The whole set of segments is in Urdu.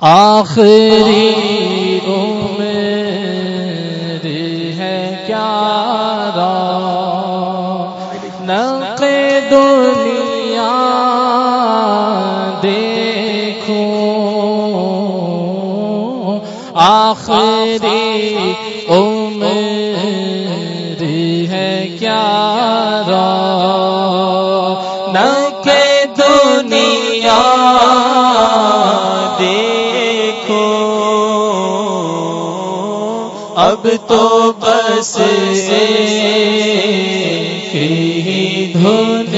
آخری عمر ہے کیا نق دنیا دیکھو آخری اب تو بس ہی دھن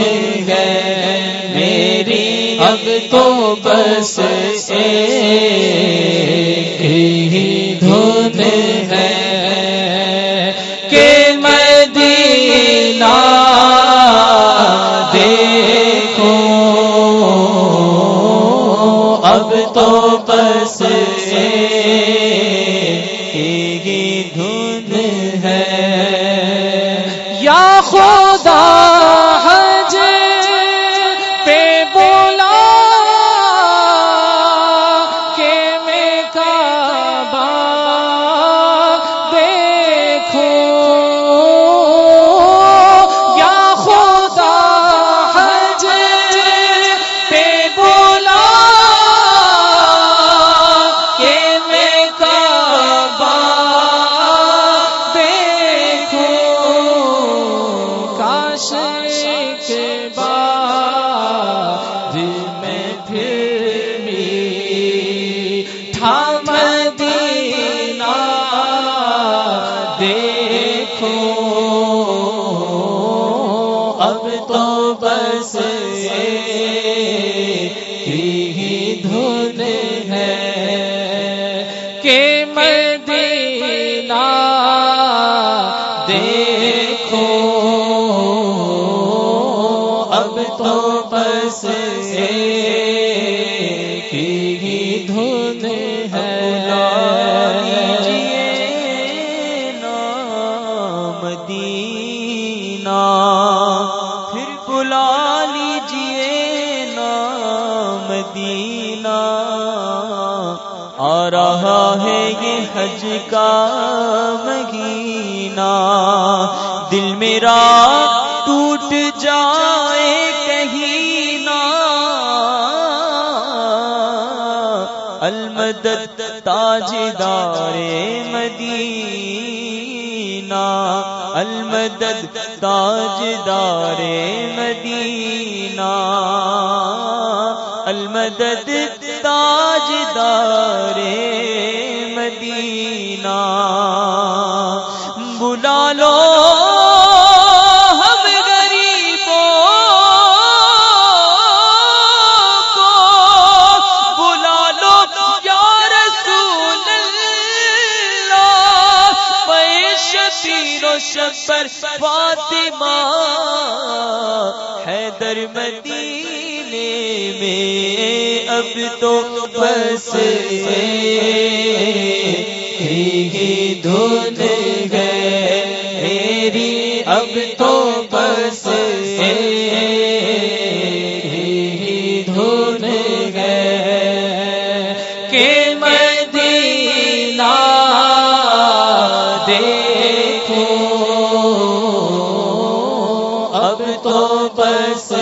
ہے میری اب تو بس سے خوب اب تو بس یہ حج کا مہینہ۔ دل میرا ٹوٹ جائے کہیں نا المدد تاج دار مدینہ۔ المدد تاج دار مدینہ۔ المدد تاج دار بلا ہم غریبوں کو بلا لو یا رسول اللہ۔ شبیر و شبر فاطمہ حیدر مدینے میں۔ اب تو بس دھن گئے اب تو بس دھن گئے کہ مدینہ دیکھو۔ اب تو بس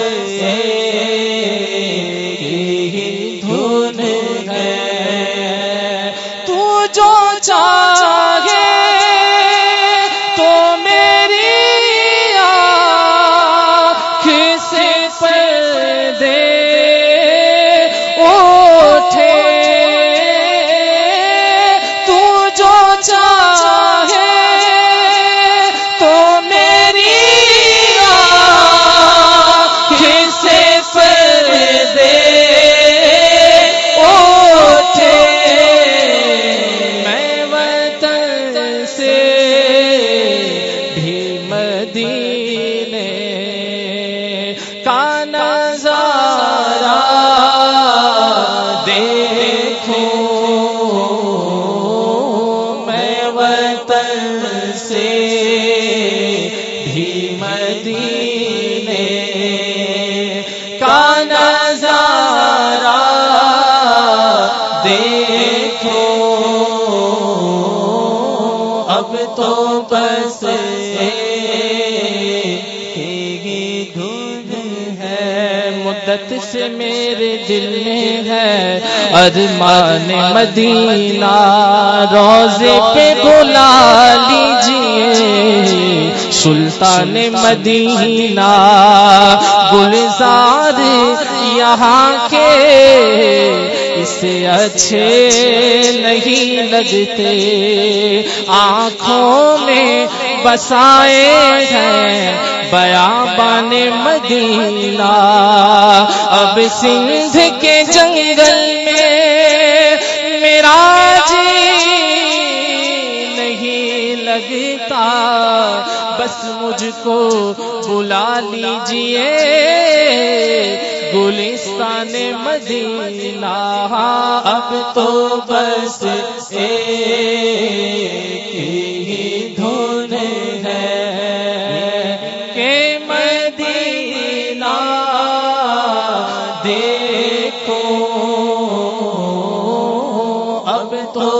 سے میرے دل میں ہے۔ ارمان مدینہ، روزے پہ بلا لیجیے سلطان مدینہ، گلزار یہاں کے۔ اسے اچھے نہیں لگتے۔ آنکھوں میں بسائے ہیں بیا بان مدینہ۔ اب سندھ کے جنگل میں میرا جی نہیں لگتا۔ بس مجھ کو بلا لیجیے گلستان مدینہ۔ اب تو بس دھن دیکھو اب تو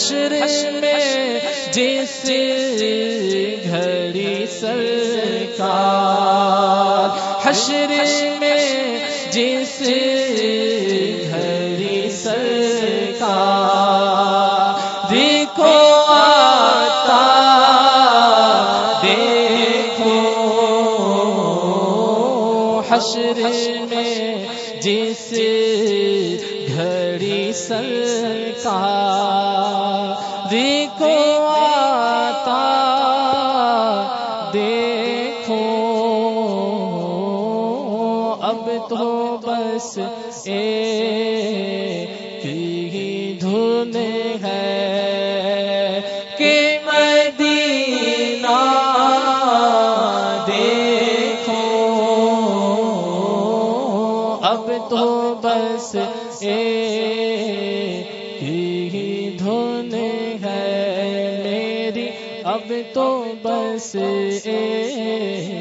حشر میں جس گھڑی سرکار حشر میں جس گھڑی سرکار دیکھو آتا دیکھو حشر میں جس گھڑی سرکار دیکھو اب تو بس ایک ہی دھن ہے کہ مدینہ دیکھو۔ اب تو بس ایک اب تو بس اے